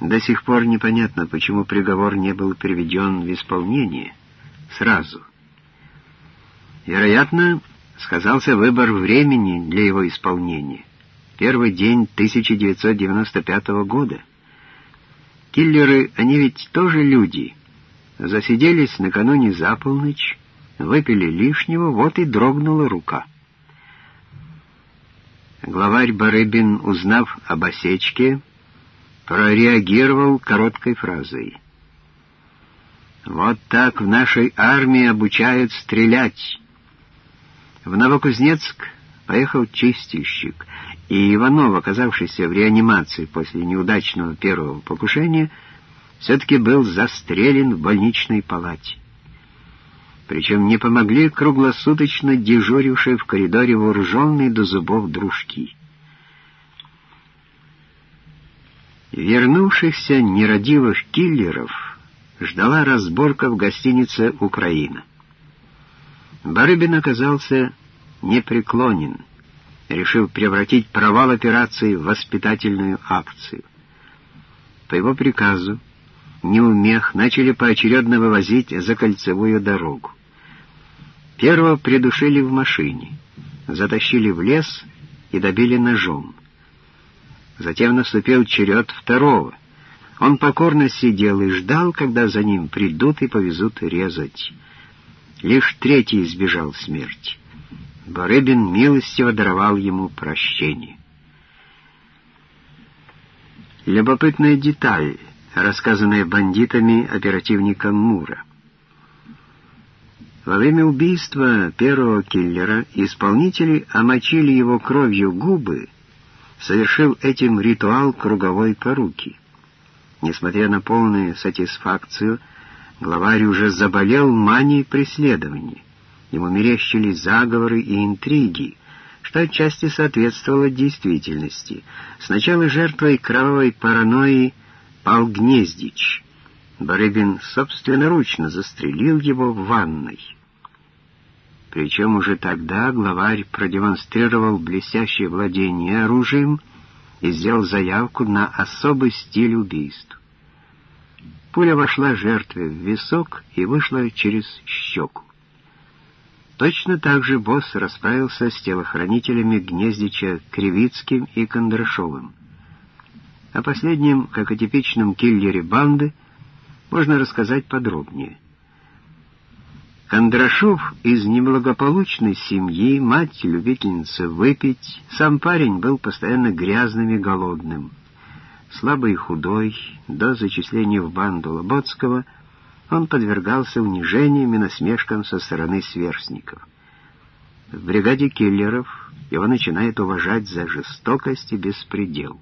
До сих пор непонятно, почему приговор не был приведен в исполнение сразу. Вероятно, сказался выбор времени для его исполнения. Первый день 1995 года. Киллеры, они ведь тоже люди. Засиделись накануне за полночь, выпили лишнего, вот и дрогнула рука. Главарь Барыбин, узнав об осечке, прореагировал короткой фразой. «Вот так в нашей армии обучают стрелять». В Новокузнецк поехал чистильщик, и Иванов, оказавшийся в реанимации после неудачного первого покушения, все-таки был застрелен в больничной палате. Причем не помогли круглосуточно дежурившие в коридоре вооруженные до зубов дружки. Вернувшихся нерадивых киллеров ждала разборка в гостинице «Украина». Барыбин оказался непреклонен, решив превратить провал операции в воспитательную акцию. По его приказу неумех начали поочередно вывозить за кольцевую дорогу. Первого придушили в машине, затащили в лес и добили ножом. Затем наступил черед второго. Он покорно сидел и ждал, когда за ним придут и повезут резать. Лишь третий избежал смерти. Барыбин милостиво даровал ему прощение. Любопытная деталь, рассказанная бандитами оперативником Мура. Во время убийства первого киллера исполнители омочили его кровью губы, совершил этим ритуал круговой поруки. Несмотря на полную сатисфакцию, главарь уже заболел манией преследования. Ему мерещились заговоры и интриги, что отчасти соответствовало действительности. Сначала жертвой кровавой паранойи пал Гнездич. Барыбин собственноручно застрелил его в ванной. Причем уже тогда главарь продемонстрировал блестящее владение оружием и сделал заявку на особый стиль убийств. Пуля вошла жертве в висок и вышла через щеку. Точно так же босс расправился с телохранителями Гнездича Кривицким и Кондрашовым. О последнем, как о типичном киллере банды, можно рассказать подробнее — Кондрашов из неблагополучной семьи, мать любительница выпить, сам парень был постоянно грязным и голодным. Слабый и худой, до зачисления в банду Лоботского, он подвергался унижениям и насмешкам со стороны сверстников. В бригаде киллеров его начинает уважать за жестокость и беспредел.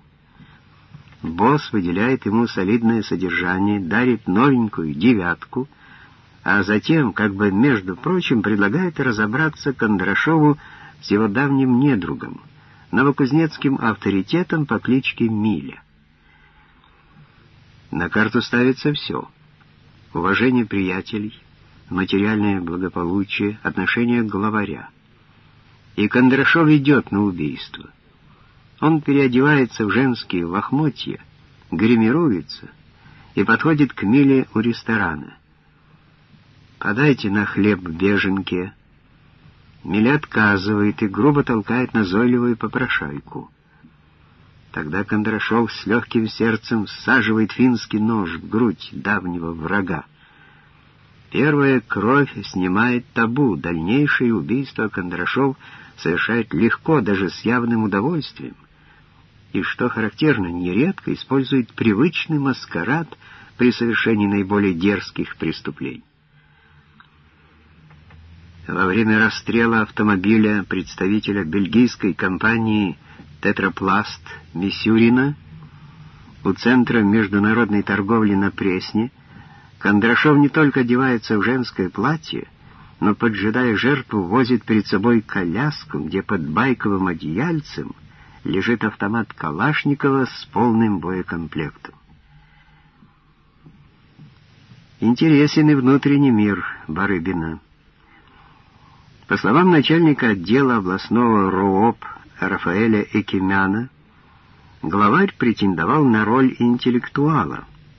Босс выделяет ему солидное содержание, дарит новенькую девятку — а затем, как бы между прочим, предлагает разобраться Кондрашову с его давним недругом, новокузнецким авторитетом по кличке Миля. На карту ставится все. Уважение приятелей, материальное благополучие, отношение главаря. И Кондрашов идет на убийство. Он переодевается в женские лохмотья, гримируется и подходит к Миле у ресторана — «Подайте на хлеб беженке». Миля отказывает и грубо толкает назойливую попрошайку. Тогда Кондрашов с легким сердцем всаживает финский нож в грудь давнего врага. Первая кровь снимает табу, дальнейшее убийство Кондрашов совершает легко, даже с явным удовольствием. И, что характерно, нередко использует привычный маскарад при совершении наиболее дерзких преступлений. Во время расстрела автомобиля представителя бельгийской компании «Тетрапласт» Мисюрина у Центра международной торговли на Пресне Кондрашов не только одевается в женское платье, но, поджидая жертву, возит перед собой коляску, где под байковым одеяльцем лежит автомат Калашникова с полным боекомплектом. Интересен и внутренний мир Барыбина. По словам начальника отдела областного РООП Рафаэля Экимяна, главарь претендовал на роль интеллектуала —